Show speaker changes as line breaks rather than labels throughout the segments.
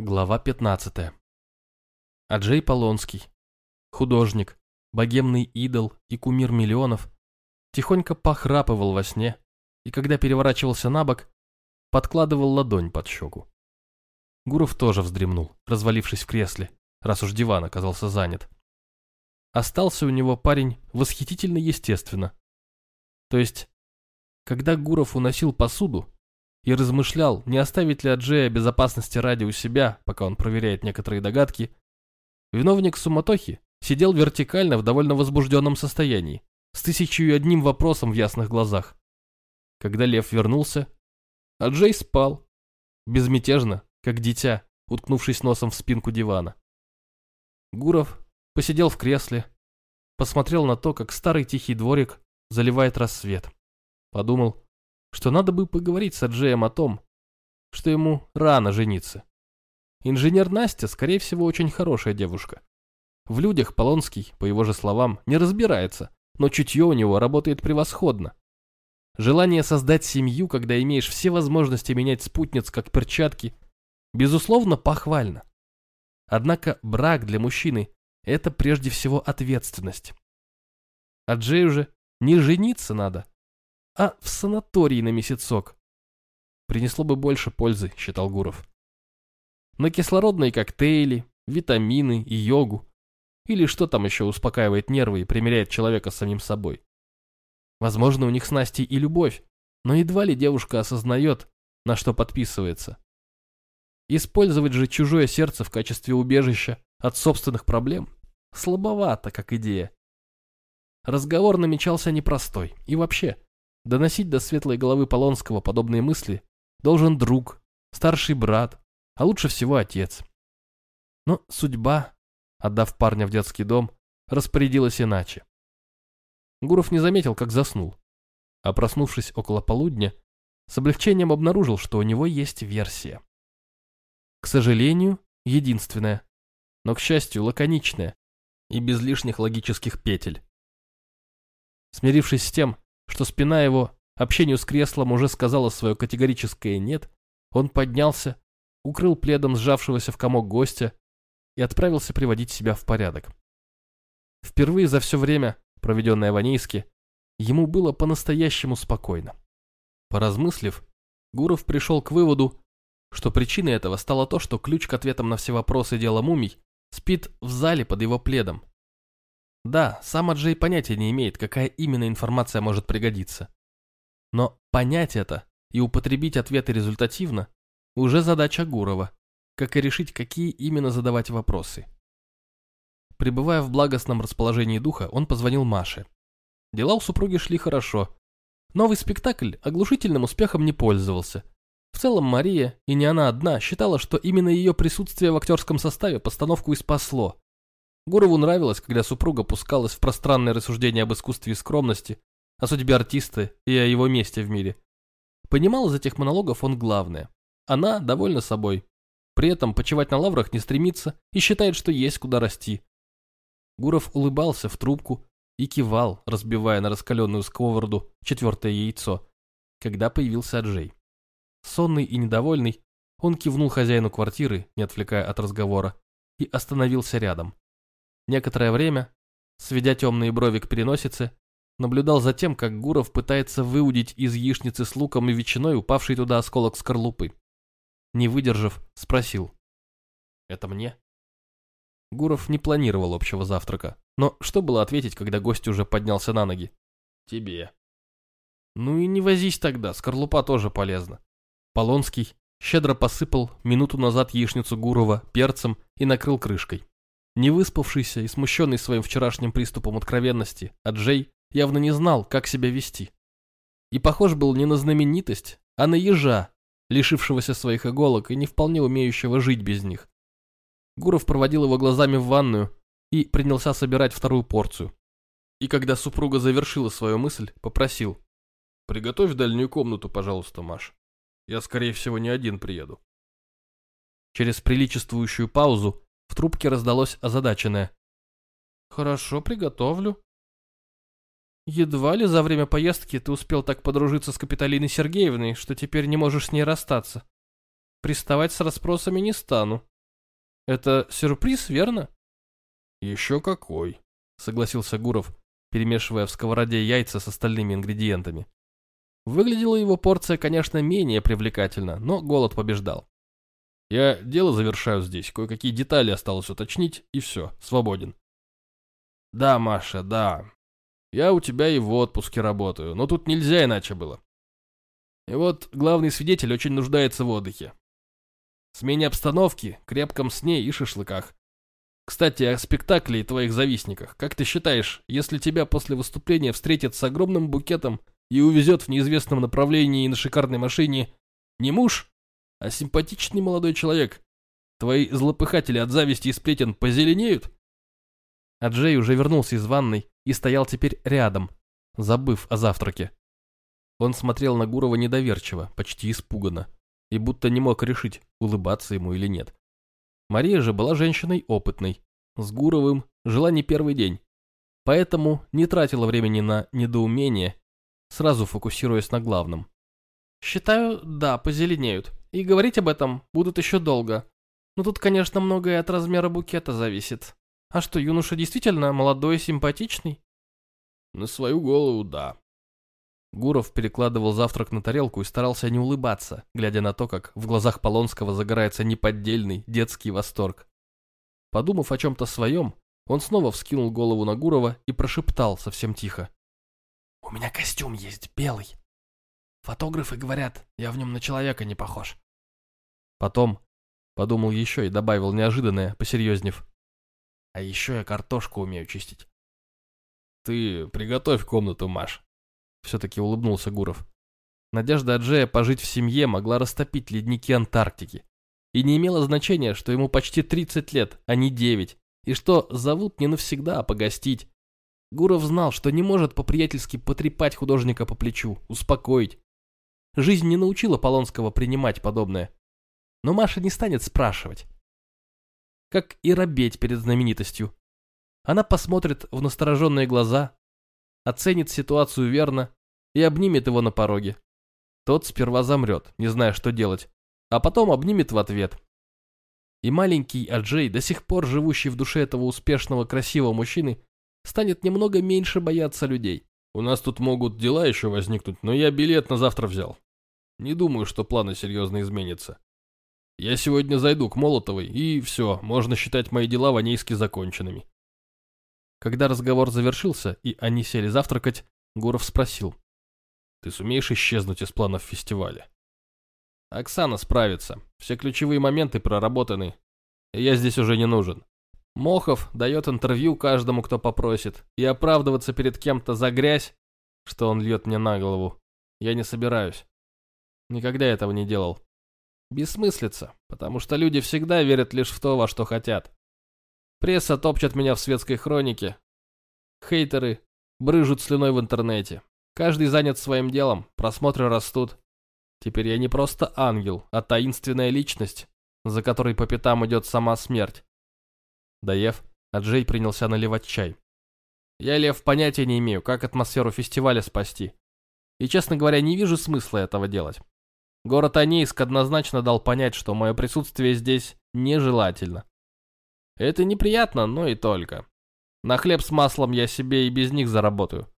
Глава 15. Аджей Полонский, художник, богемный идол и кумир миллионов, тихонько похрапывал во сне и, когда переворачивался на бок, подкладывал ладонь под щеку. Гуров тоже вздремнул, развалившись в кресле, раз уж диван оказался занят. Остался у него парень восхитительно естественно. То есть, когда Гуров уносил посуду, и размышлял, не оставить ли Аджея безопасности ради у себя, пока он проверяет некоторые догадки, виновник суматохи сидел вертикально в довольно возбужденном состоянии, с тысячью и одним вопросом в ясных глазах. Когда лев вернулся, Аджей спал, безмятежно, как дитя, уткнувшись носом в спинку дивана. Гуров посидел в кресле, посмотрел на то, как старый тихий дворик заливает рассвет. Подумал, что надо бы поговорить с Аджеем о том, что ему рано жениться. Инженер Настя, скорее всего, очень хорошая девушка. В людях Полонский, по его же словам, не разбирается, но чутье у него работает превосходно. Желание создать семью, когда имеешь все возможности менять спутниц как перчатки, безусловно, похвально. Однако брак для мужчины – это прежде всего ответственность. А Джею же не жениться надо, а в санатории на месяцок. Принесло бы больше пользы, считал Гуров. На кислородные коктейли, витамины и йогу. Или что там еще успокаивает нервы и примеряет человека с самим собой. Возможно, у них с Настей и любовь, но едва ли девушка осознает, на что подписывается. Использовать же чужое сердце в качестве убежища от собственных проблем слабовато, как идея. Разговор намечался непростой. И вообще, Доносить до светлой головы Полонского подобные мысли должен друг, старший брат, а лучше всего отец. Но судьба, отдав парня в детский дом, распорядилась иначе. Гуров не заметил, как заснул, а проснувшись около полудня, с облегчением обнаружил, что у него есть версия. К сожалению, единственная, но, к счастью, лаконичная и без лишних логических петель. Смирившись с тем, что спина его общению с креслом уже сказала свое категорическое «нет», он поднялся, укрыл пледом сжавшегося в комок гостя и отправился приводить себя в порядок. Впервые за все время, проведенное в Анейске, ему было по-настоящему спокойно. Поразмыслив, Гуров пришел к выводу, что причиной этого стало то, что ключ к ответам на все вопросы дела мумий спит в зале под его пледом, да, сам Аджей понятия не имеет, какая именно информация может пригодиться. Но понять это и употребить ответы результативно уже задача Гурова, как и решить, какие именно задавать вопросы. Пребывая в благостном расположении духа, он позвонил Маше. Дела у супруги шли хорошо. Новый спектакль оглушительным успехом не пользовался. В целом Мария, и не она одна, считала, что именно ее присутствие в актерском составе постановку и спасло, Гурову нравилось, когда супруга пускалась в пространное рассуждение об искусстве и скромности, о судьбе артиста и о его месте в мире. Понимал из этих монологов он главное. Она довольна собой. При этом почивать на лаврах не стремится и считает, что есть куда расти. Гуров улыбался в трубку и кивал, разбивая на раскаленную сковороду четвертое яйцо, когда появился Аджей. Сонный и недовольный, он кивнул хозяину квартиры, не отвлекая от разговора, и остановился рядом. Некоторое время, сведя темные брови к переносице, наблюдал за тем, как Гуров пытается выудить из яичницы с луком и ветчиной упавший туда осколок скорлупы. Не выдержав, спросил. «Это мне?» Гуров не планировал общего завтрака, но что было ответить, когда гость уже поднялся на ноги? «Тебе». «Ну и не возись тогда, скорлупа тоже полезна». Полонский щедро посыпал минуту назад яичницу Гурова перцем и накрыл крышкой. Невыспавшийся и смущенный своим вчерашним приступом откровенности, Аджей явно не знал, как себя вести. И похож был не на знаменитость, а на ежа, лишившегося своих иголок и не вполне умеющего жить без них. Гуров проводил его глазами в ванную и принялся собирать вторую порцию. И когда супруга завершила свою мысль, попросил. «Приготовь дальнюю комнату, пожалуйста, Маш. Я, скорее всего, не один приеду». Через приличествующую паузу в трубке раздалось озадаченное. «Хорошо, приготовлю». «Едва ли за время поездки ты успел так подружиться с Капитолиной Сергеевной, что теперь не можешь с ней расстаться. Приставать с расспросами не стану. Это сюрприз, верно?
Еще какой,
согласился Гуров, перемешивая в сковороде яйца с остальными ингредиентами. Выглядела его порция, конечно, менее привлекательно, но голод побеждал.
Я дело завершаю здесь, кое-какие детали осталось уточнить, и все, свободен. Да, Маша, да. Я у тебя и в отпуске работаю, но тут нельзя иначе было. И вот главный свидетель очень нуждается в отдыхе. Смене обстановки, крепком сне и шашлыках. Кстати, о спектакле и твоих завистниках. Как ты считаешь, если тебя после выступления встретят с огромным букетом и увезет в неизвестном направлении на шикарной машине не муж, а симпатичный молодой человек, твои злопыхатели от зависти и сплетен позеленеют?
А Джей уже вернулся из ванной и стоял теперь рядом, забыв о завтраке. Он смотрел на Гурова недоверчиво, почти испуганно, и будто не мог решить, улыбаться ему или нет. Мария же была женщиной опытной, с Гуровым жила не первый день, поэтому не тратила времени на недоумение, сразу фокусируясь на главном. «Считаю, да, позеленеют, и говорить об этом будут еще долго. Но тут, конечно, многое от размера букета зависит. А что, юноша действительно молодой и симпатичный?»
«На свою голову, да»,
Гуров перекладывал завтрак на тарелку и старался не улыбаться, глядя на то, как в глазах Полонского загорается неподдельный детский восторг. Подумав о чем-то своем, он снова вскинул голову на Гурова и прошептал совсем тихо. «У меня костюм есть, белый. Фотографы говорят, я в нем на человека не похож». Потом подумал еще и добавил неожиданное, посерьезнев. «А еще я картошку умею чистить».
«Ты приготовь комнату, Маш»,
все-таки улыбнулся Гуров. Надежда Аджея пожить в семье могла растопить ледники Антарктики. И не имело значения, что ему почти 30 лет, а не 9, и что зовут не навсегда, а погостить. Гуров знал, что не может по-приятельски потрепать художника по плечу, успокоить. Жизнь не научила Полонского принимать подобное. Но Маша не станет спрашивать. Как и робеть перед знаменитостью. Она посмотрит в настороженные глаза, оценит ситуацию верно и обнимет его на пороге. Тот сперва замрет, не зная, что делать, а потом обнимет в ответ. И маленький Аджей, до сих пор живущий в душе этого успешного, красивого мужчины, станет немного меньше бояться людей.
У нас тут могут дела еще возникнуть, но я билет на завтра взял. Не думаю, что планы серьезно изменятся. Я сегодня зайду к Молотовой, и все, можно считать мои дела ванейски законченными.
Когда разговор завершился и они сели завтракать, Гуров спросил.
«Ты сумеешь исчезнуть из планов фестиваля?»
«Оксана справится. Все ключевые моменты проработаны. Я здесь уже не нужен. Мохов дает интервью каждому, кто попросит, и оправдываться перед кем-то за грязь, что он льет мне на голову, я не собираюсь. Никогда этого не делал. Бессмыслица, потому что люди всегда верят лишь в то, во что хотят. Пресса топчет меня в светской хронике. Хейтеры брыжут слюной в интернете. Каждый занят своим делом, просмотры растут. Теперь я не просто ангел, а таинственная личность, за которой по пятам идет сама смерть. Доев, Аджей принялся наливать чай. Я, Лев, понятия не имею, как атмосферу фестиваля спасти. И, честно говоря, не вижу смысла этого делать. Город Анейск однозначно дал понять, что мое присутствие здесь нежелательно. Это неприятно, но и только. На хлеб с маслом я себе и без них заработаю.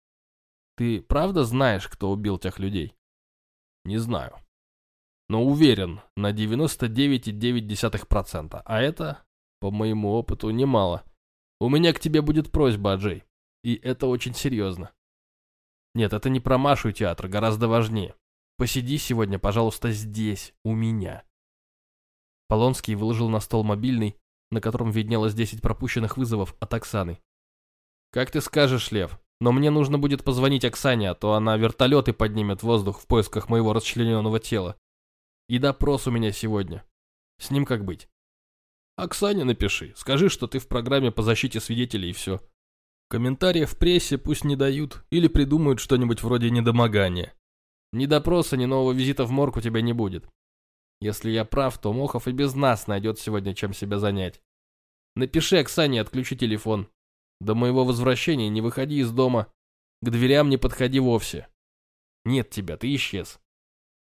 Ты правда знаешь, кто убил тех людей?
Не знаю. Но уверен на 99,9%. А это, по моему опыту, немало. У меня к тебе будет просьба, Аджей. И это очень серьезно.
Нет, это не про Машу и театр, гораздо важнее. Посиди сегодня, пожалуйста, здесь, у меня. Полонский выложил на стол мобильный, на котором виднелось 10 пропущенных вызовов от Оксаны. «Как ты скажешь, Лев, но мне нужно будет позвонить Оксане, а то она вертолеты поднимет в воздух в поисках моего расчлененного тела. И допрос у меня сегодня. С ним как быть?»
«Оксане напиши, скажи, что ты в программе по защите свидетелей и все. Комментариев в прессе пусть не дают или придумают что-нибудь вроде недомогания.
Ни допроса, ни нового визита в морг у тебя не будет. Если я прав, то Мохов и без нас найдет сегодня чем себя занять. Напиши Оксане отключи телефон. До моего возвращения не выходи из дома. К дверям не подходи вовсе. Нет тебя, ты исчез.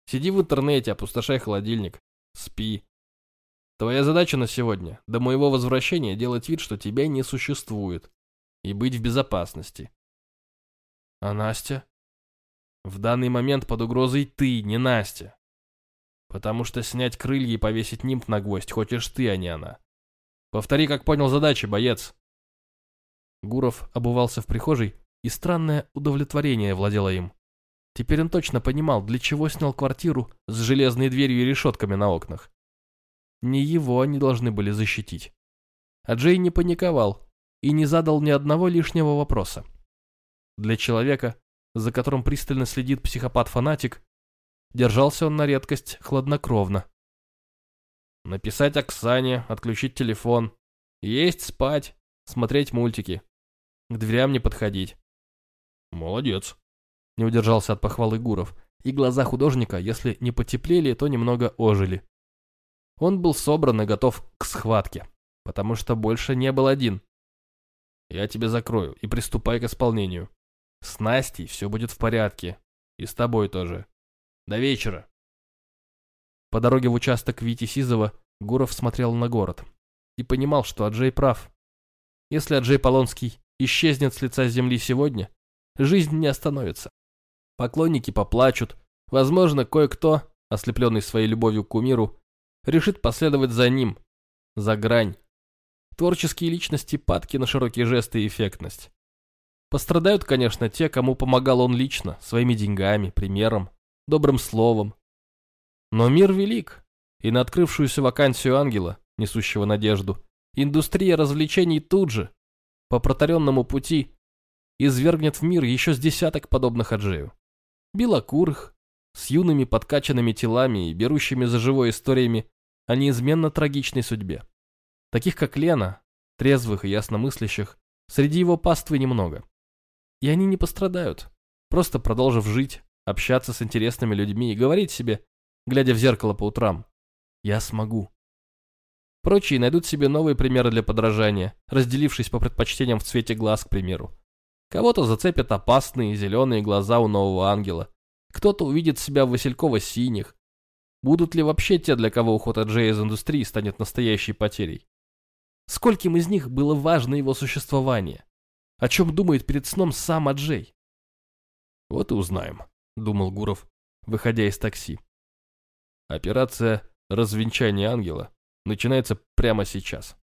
Сиди в интернете, опустошай холодильник. Спи.
Твоя задача на сегодня, до моего возвращения, делать вид, что тебя не существует. И быть в безопасности.
А Настя?
В данный момент под угрозой ты, не Настя. Потому что снять крылья и повесить нимб на гвоздь хочешь ты, а не она. Повтори, как понял задачи, боец.
Гуров обувался в прихожей, и странное удовлетворение владело им. Теперь он точно понимал, для чего снял квартиру с железной дверью и решетками на окнах. Не его они должны были защитить. А Джей не паниковал и не задал ни одного лишнего вопроса. Для человека, за которым пристально следит психопат-фанатик, держался он на редкость хладнокровно.
Написать Оксане, отключить телефон, есть, спать, смотреть мультики, к дверям не подходить.
Молодец. Не удержался от похвалы Гуров, и глаза художника, если не потеплели, то немного ожили. Он был собран и готов к схватке, потому что больше не был один.
Я тебе закрою и приступай к исполнению. С Настей все будет в порядке. И с тобой тоже. До вечера.
По дороге в участок Вити Сизова Гуров смотрел на город и понимал, что Аджей прав. Если Аджей Полонский исчезнет с лица земли сегодня, жизнь не остановится. Поклонники поплачут, возможно, кое-кто, ослепленный своей любовью к кумиру, решит последовать за ним, за грань. Творческие личности падки на широкие жесты и эффектность. Пострадают, конечно, те, кому помогал он лично, своими деньгами, примером, добрым словом. Но мир велик, и на открывшуюся вакансию ангела, несущего надежду, индустрия развлечений тут же, по протаренному пути, извергнет в мир еще с десяток подобных Аджею. Белокурых, с юными подкачанными телами и берущими за живой историями о неизменно трагичной судьбе. Таких, как Лена, трезвых и ясномыслящих, среди его паствы немного. И они не пострадают, просто продолжив жить, общаться с интересными людьми и говорить себе, глядя в зеркало по утрам, «Я смогу». Прочие найдут себе новые примеры для подражания, разделившись по предпочтениям в цвете глаз, к примеру. Кого-то зацепят опасные зеленые глаза у нового ангела, кто-то увидит себя в Василькова-синих. Будут ли вообще те, для кого уход от Джея из индустрии станет настоящей потерей? Скольким из них было важно его существование? О чем думает перед сном сам Аджей?
Вот и узнаем, думал Гуров, выходя из такси. Операция «Развенчание ангела» начинается прямо сейчас.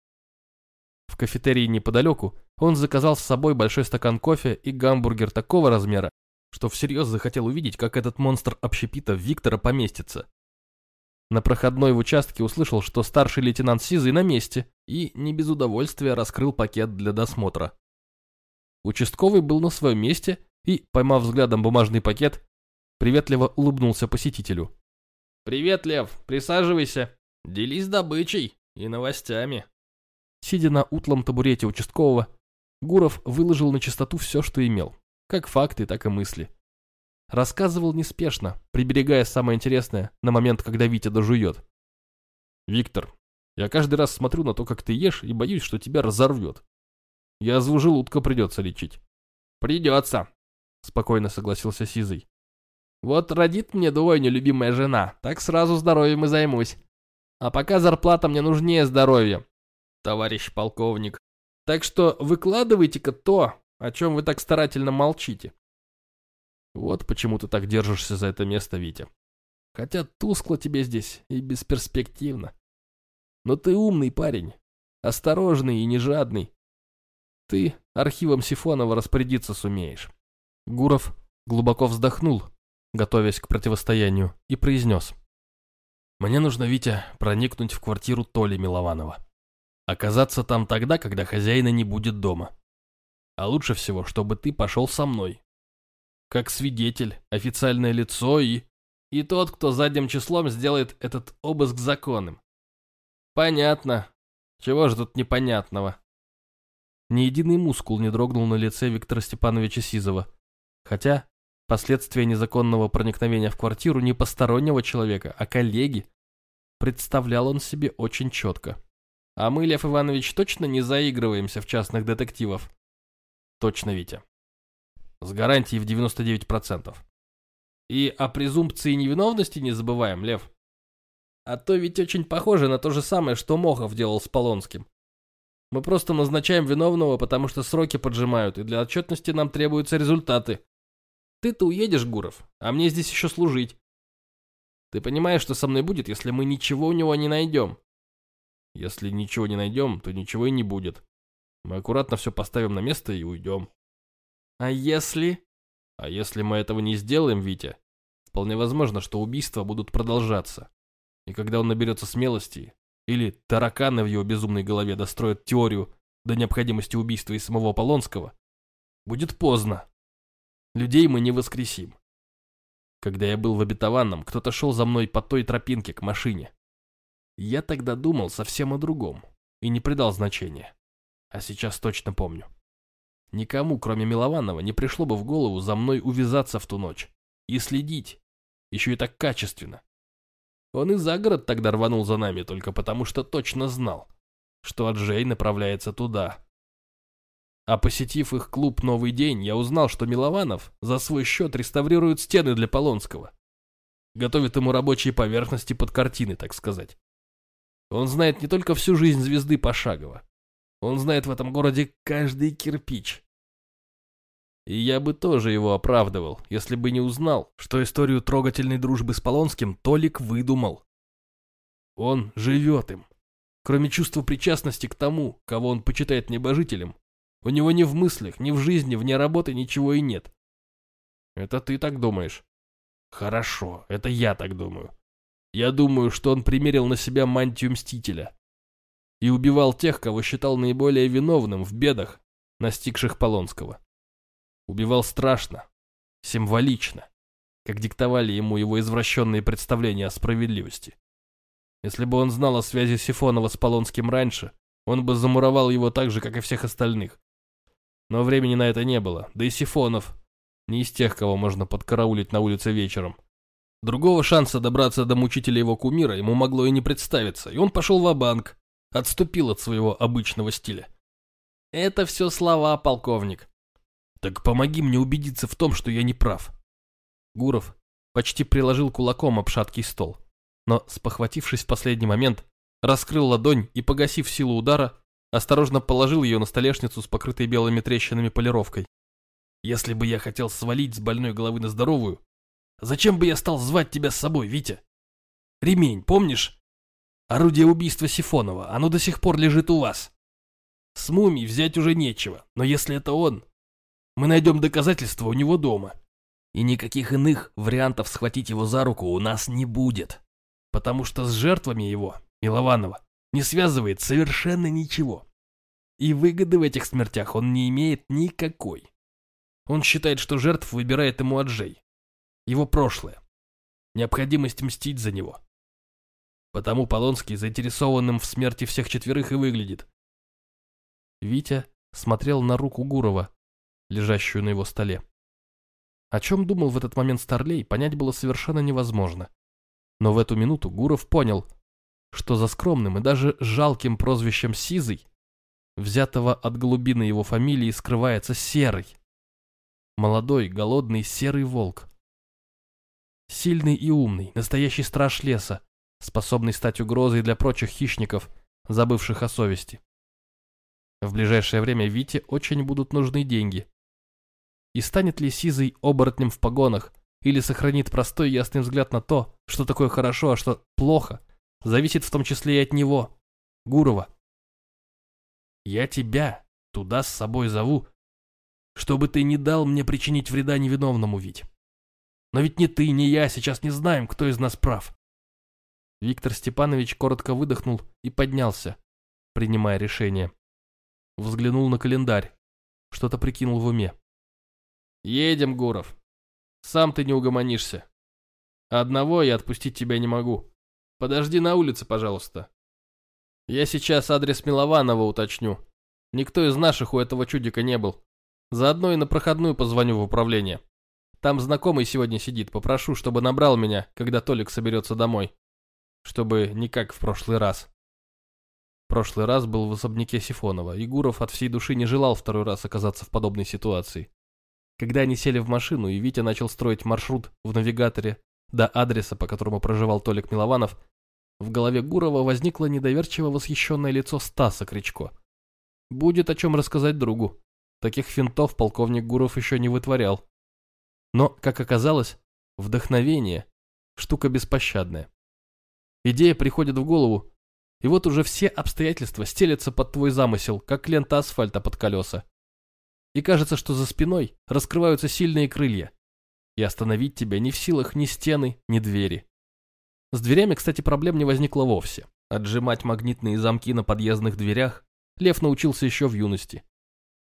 В кафетерии неподалеку он заказал с собой большой стакан кофе и гамбургер такого размера, что всерьез захотел увидеть, как этот монстр общепита Виктора поместится. На проходной в участке услышал, что старший лейтенант Сизый на месте и не без удовольствия раскрыл пакет для досмотра. Участковый был на своем месте и, поймав взглядом бумажный пакет, приветливо улыбнулся посетителю.
«Привет, Лев, присаживайся. Делись добычей и новостями».
Сидя на утлом табурете участкового, Гуров выложил на чистоту все, что имел, как факты, так и мысли. Рассказывал неспешно, приберегая самое интересное на момент, когда Витя дожует.
«Виктор, я каждый раз смотрю на то, как ты ешь, и боюсь, что тебя разорвет. Язву желудка придется лечить.
Придется, спокойно согласился Сизый. Вот родит мне двойню любимая жена, так сразу здоровьем и займусь. А пока зарплата мне нужнее здоровья, товарищ полковник. Так что выкладывайте-ка то, о чем вы так старательно молчите. Вот почему ты так держишься за это место, Витя. Хотя тускло тебе здесь и бесперспективно. Но ты умный парень, осторожный и не жадный. Ты архивом Сифонова распорядиться сумеешь. Гуров глубоко вздохнул, готовясь к противостоянию, и произнес. Мне нужно, Витя, проникнуть в квартиру Толи Милованова. Оказаться там тогда, когда хозяина не будет дома. А лучше всего, чтобы ты пошел со мной. Как свидетель, официальное лицо и... И тот, кто задним числом сделает этот обыск законным. Понятно. Чего же тут непонятного? Ни единый мускул не дрогнул на лице Виктора Степановича Сизова. Хотя последствия незаконного проникновения в квартиру не постороннего человека, а коллеги, представлял он себе очень четко. А мы, Лев Иванович, точно не заигрываемся в частных детективов? Точно, Витя. С гарантией в 99%. И о презумпции невиновности не забываем, Лев. А то ведь очень похоже на то же самое, что Мохов делал с Полонским. Мы просто назначаем виновного, потому что сроки поджимают, и для отчетности нам требуются результаты. Ты-то уедешь, Гуров, а мне здесь еще служить. Ты понимаешь, что со мной будет, если мы ничего у него не найдем?
Если ничего не найдем, то ничего и не будет. Мы аккуратно все поставим на место и уйдем.
А если...
А если мы этого не сделаем, Витя, вполне возможно, что убийства будут продолжаться. И когда он наберется смелости, или тараканы в его безумной голове достроят теорию до необходимости убийства и самого Полонского, будет поздно. Людей мы не воскресим. Когда я был в обетованном, кто-то шел за мной по той тропинке к машине. Я тогда думал совсем о другом и не придал значения. А сейчас точно помню. Никому, кроме Милованова, не пришло бы в голову за мной увязаться в ту ночь и следить, еще и так качественно. Он и за город тогда рванул за нами только потому, что точно знал, что Аджей направляется туда. А посетив их клуб «Новый день», я узнал, что Милованов за свой счет реставрирует стены для Полонского. Готовит ему рабочие поверхности под картины, так сказать. Он знает не только всю жизнь звезды пошагово, он знает в этом городе каждый кирпич. И я бы тоже его оправдывал, если бы не узнал, что историю трогательной дружбы с Полонским Толик выдумал. Он живет им. Кроме чувства причастности к тому, кого он почитает небожителем, у него ни в мыслях, ни в жизни, вне работы ничего и нет. Это ты так думаешь? Хорошо, это я так думаю. Я думаю, что он примерил на себя мантию Мстителя и убивал тех, кого считал наиболее виновным в бедах, настигших Полонского. Убивал страшно, символично, как диктовали ему его извращенные представления о справедливости. Если бы он знал о связи Сифонова с Полонским раньше, он бы замуровал его так же, как и всех остальных. Но времени на это не было, да и Сифонов не из тех, кого можно подкараулить на улице вечером. Другого шанса добраться до мучителя его кумира ему могло и не представиться, и он пошел в банк отступил от своего обычного стиля. Это все слова, полковник. Так помоги мне убедиться в том, что я не прав. Гуров почти приложил кулаком об шаткий стол, но, спохватившись в последний момент, раскрыл ладонь и, погасив силу удара, осторожно положил ее на столешницу с покрытой белыми трещинами полировкой. Если бы я хотел свалить с больной головы на здоровую, зачем бы я стал звать тебя с собой, Витя? Ремень, помнишь? Орудие убийства Сифонова, оно до сих пор лежит у вас. С мумией взять уже нечего, но если это он, мы найдем доказательства у него дома. И никаких иных вариантов схватить его за руку у нас не будет. Потому что с жертвами его, Милованова, не связывает совершенно ничего. И выгоды в этих смертях он не имеет никакой. Он считает, что жертв выбирает ему Аджей. Его прошлое. Необходимость мстить за него. Потому Полонский заинтересованным в смерти всех четверых и выглядит. Витя смотрел на руку Гурова, лежащую на его столе. О чем думал в этот момент Старлей, понять было совершенно невозможно. Но в эту минуту Гуров понял, что за скромным и даже жалким прозвищем Сизый, взятого от глубины его фамилии, скрывается Серый. Молодой, голодный серый волк. Сильный и умный, настоящий страж леса, способный стать угрозой для прочих хищников, забывших о совести. В ближайшее время Вите очень будут нужны деньги. И станет ли Сизый оборотнем в погонах, или сохранит простой ясный взгляд на то, что такое хорошо, а что плохо, зависит в том числе и от него, Гурова. Я тебя туда с собой зову, чтобы ты не дал мне причинить вреда невиновному ведь. Но ведь ни ты, ни я сейчас не знаем, кто из нас прав. Виктор Степанович коротко выдохнул и поднялся, принимая решение. Взглянул на календарь, что-то прикинул в уме. «Едем, Гуров. Сам ты не угомонишься. Одного я отпустить тебя не могу. Подожди на улице, пожалуйста. Я сейчас адрес Милованова уточню. Никто из наших у этого чудика не был. Заодно и на проходную позвоню в управление. Там знакомый сегодня сидит, попрошу, чтобы набрал меня, когда Толик соберется домой чтобы не как в прошлый раз. Прошлый раз был в особняке Сифонова, и Гуров от всей души не желал второй раз оказаться в подобной ситуации. Когда они сели в машину, и Витя начал строить маршрут в навигаторе до адреса, по которому проживал Толик Милованов,
в голове Гурова возникло недоверчиво восхищенное лицо Стаса Кричко. Будет о чем рассказать другу. Таких финтов полковник Гуров еще не вытворял. Но, как оказалось, вдохновение – штука беспощадная. Идея приходит в голову, и вот уже все обстоятельства стелятся под твой замысел, как лента асфальта под колеса. И кажется, что за спиной раскрываются сильные крылья, и остановить тебя ни в силах ни стены, ни двери. С дверями, кстати, проблем не возникло вовсе. Отжимать магнитные замки на подъездных дверях Лев научился еще в юности.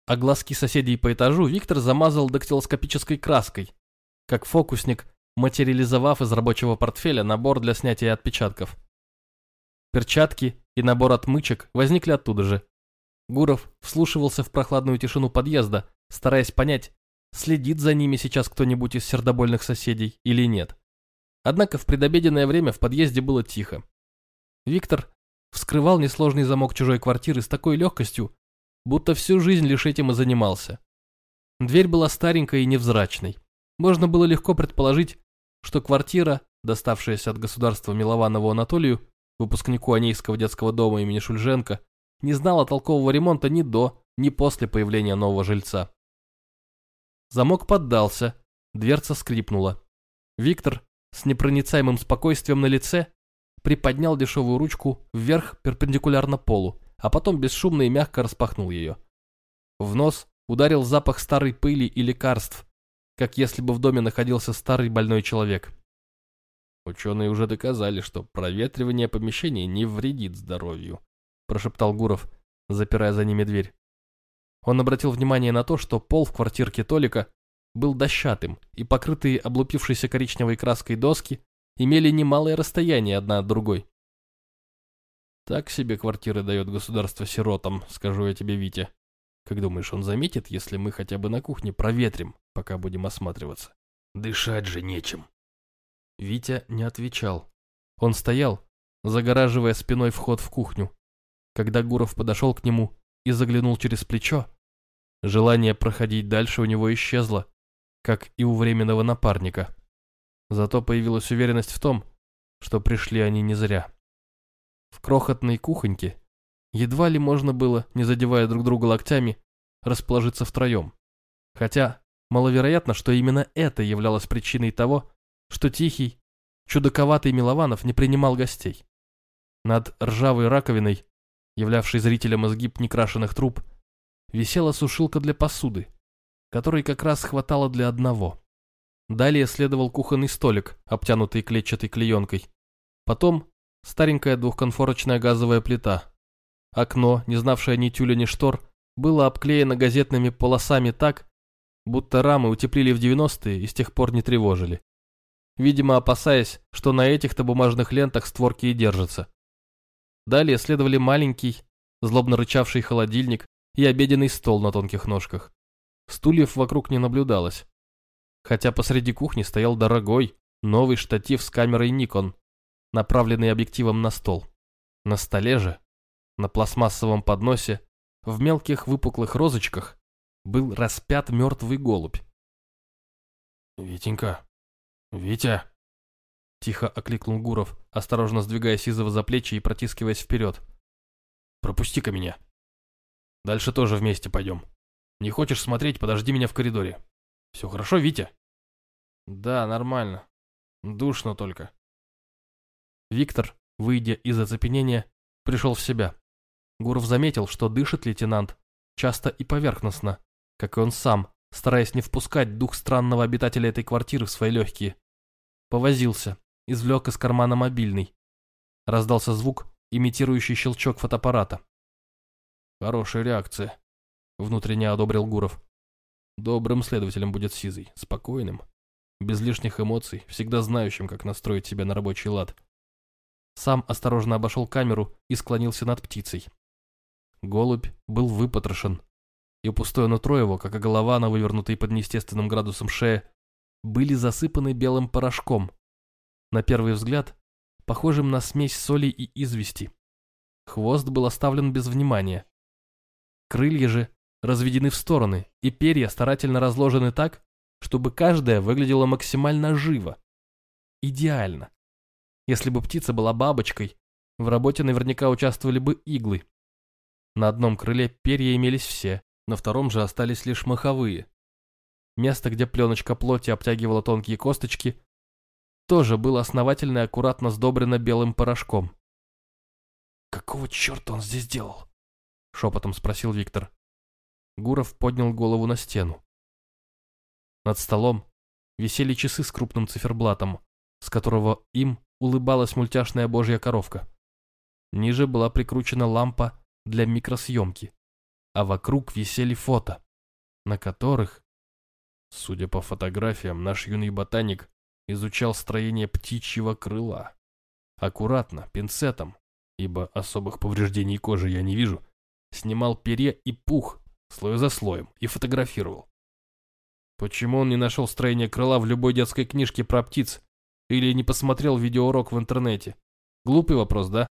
А глазки соседей по этажу Виктор замазал дактилоскопической краской, как фокусник, материализовав из рабочего портфеля набор для снятия отпечатков. Перчатки и набор отмычек возникли оттуда же. Гуров вслушивался в прохладную тишину подъезда, стараясь понять, следит за ними сейчас кто-нибудь из сердобольных соседей или нет. Однако в предобеденное время в подъезде было тихо. Виктор вскрывал несложный замок чужой квартиры с такой легкостью, будто всю жизнь лишь этим и занимался. Дверь была старенькой и невзрачной. Можно было легко предположить, что квартира, доставшаяся от государства Милованову Анатолию, выпускнику Анейского детского дома имени Шульженко, не знала толкового ремонта ни до, ни после появления нового жильца. Замок поддался, дверца скрипнула. Виктор с непроницаемым спокойствием на лице приподнял дешевую ручку вверх перпендикулярно полу, а потом бесшумно и мягко распахнул ее. В нос ударил запах старой пыли и лекарств, как если бы в доме находился старый больной человек. Ученые уже доказали, что проветривание помещения не вредит здоровью, прошептал Гуров, запирая за ними дверь. Он обратил внимание на то, что пол в квартирке Толика был дощатым, и покрытые облупившейся коричневой краской доски имели немалое расстояние одна от другой. Так себе квартиры дает государство сиротам, скажу я тебе, Витя. Как думаешь, он заметит, если мы хотя бы на кухне проветрим, пока будем осматриваться?
Дышать же нечем.
Витя не отвечал. Он стоял, загораживая спиной вход в кухню. Когда Гуров подошел к нему и заглянул через плечо, желание проходить дальше у него исчезло, как и у временного напарника. Зато появилась уверенность в том, что пришли они не зря. В крохотной кухоньке едва ли можно было, не задевая друг друга локтями, расположиться втроем. Хотя маловероятно, что именно это являлось причиной того, что тихий, чудаковатый Милованов не принимал гостей. Над ржавой раковиной, являвшей зрителем изгиб некрашенных труб, висела сушилка для посуды, которой как раз хватало для одного. Далее следовал кухонный столик, обтянутый клетчатой клеенкой. Потом старенькая двухконфорочная газовая плита. Окно, не знавшее ни тюля, ни штор, было обклеено газетными полосами так, будто рамы утеплили в 90-е и с тех пор не тревожили. Видимо, опасаясь, что на этих-то бумажных лентах створки и держатся. Далее следовали маленький, злобно рычавший холодильник и обеденный стол на тонких ножках. Стульев вокруг не наблюдалось. Хотя посреди кухни стоял дорогой, новый штатив с камерой Nikon, направленный объективом на стол. На столе же, на пластмассовом подносе, в мелких выпуклых розочках, был распят мертвый голубь.
«Витенька! Витя!»
Тихо окликнул Гуров, осторожно сдвигая Сизова за плечи и протискиваясь вперед.
«Пропусти-ка меня. Дальше тоже вместе пойдем». Не хочешь смотреть, подожди меня в коридоре. Все хорошо, Витя?
Да, нормально. Душно только. Виктор, выйдя из оцепенения, пришел в себя. Гуров заметил, что дышит лейтенант часто и поверхностно, как и он сам, стараясь не впускать дух странного обитателя этой квартиры в свои легкие. Повозился, извлек из кармана мобильный. Раздался звук, имитирующий щелчок фотоаппарата. Хорошая реакция, Внутренне одобрил Гуров. Добрым следователем будет Сизый, спокойным, без лишних эмоций, всегда знающим, как настроить себя на рабочий лад. Сам осторожно обошел камеру и склонился над птицей. Голубь был выпотрошен, и пустое нутро его, как и голова на вывернутой под неестественным градусом шее, были засыпаны белым порошком, на первый взгляд, похожим на смесь соли и извести. Хвост был оставлен без внимания. Крылья же разведены в стороны, и перья старательно разложены так, чтобы каждая выглядела максимально живо. Идеально. Если бы птица была бабочкой, В работе наверняка участвовали бы иглы. На одном крыле перья имелись все, на втором же остались лишь маховые. Место, где пленочка плоти обтягивала тонкие косточки, тоже было основательно и аккуратно сдобрено белым порошком. «Какого черта он здесь делал?» — шепотом спросил Виктор. Гуров поднял голову на стену. Над столом висели часы с крупным циферблатом, с которого им улыбалась мультяшная божья коровка. Ниже была прикручена лампа для микросъемки, а вокруг висели фото, на которых, судя по фотографиям, наш юный ботаник изучал строение птичьего крыла. Аккуратно, пинцетом, ибо особых повреждений кожи я не вижу, снимал перья и пух слой за слоем и фотографировал. Почему он не нашел строение крыла в любой детской книжке про птиц или не посмотрел видеоурок в интернете? Глупый вопрос, да?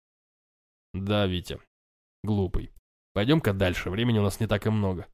Да, Витя, глупый. Пойдем-ка дальше, времени у нас не так и много.